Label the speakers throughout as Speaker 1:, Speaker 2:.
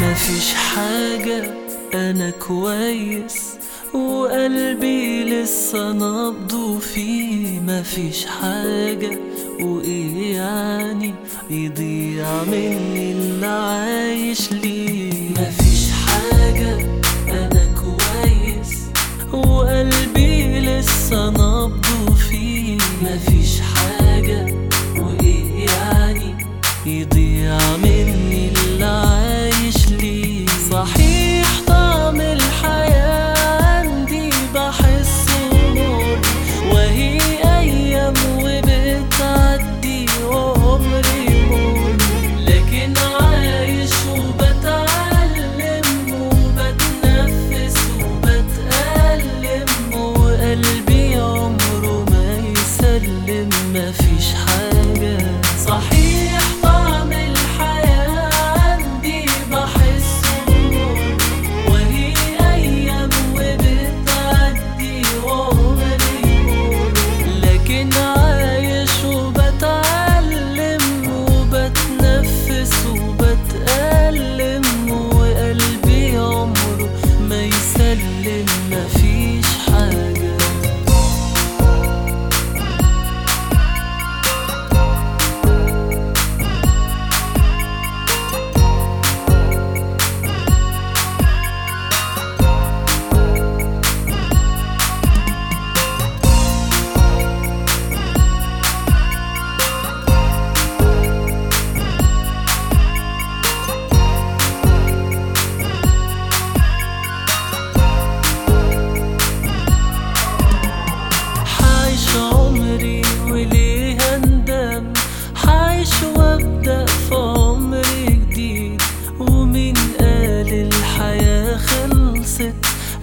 Speaker 1: مفيش حاجة أنا كويس وقلبي لسه نبضه فيه. مفيش حاجة وإيه يعني؟ يضيع مني اللي عايش ليه. مفيش حاجة أنا كويس وقلبي لسه نبضه فيه. مفيش حاجة وإيه يعني؟ يضيع مني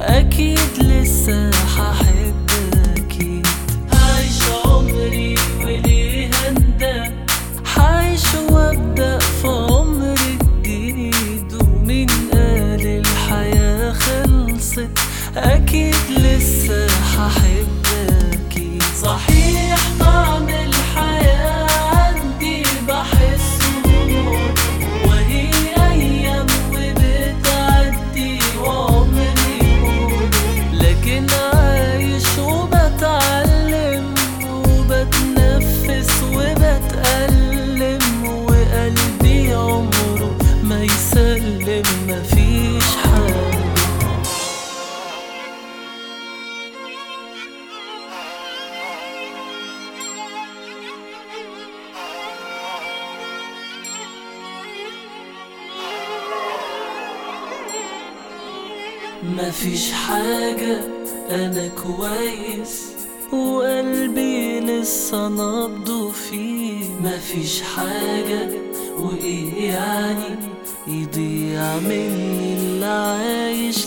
Speaker 1: أكيد لسه أكيد. هعيش عمري وليه اندم حعيش وأبدأ في عمر جديد قال الحياة خلصت. أكيد لسه مفيش حاجة أنا كويس. وقلبي لسه نبضه فيه. مفيش حاجة وإيه يعني؟ يضيع مني اللي عايش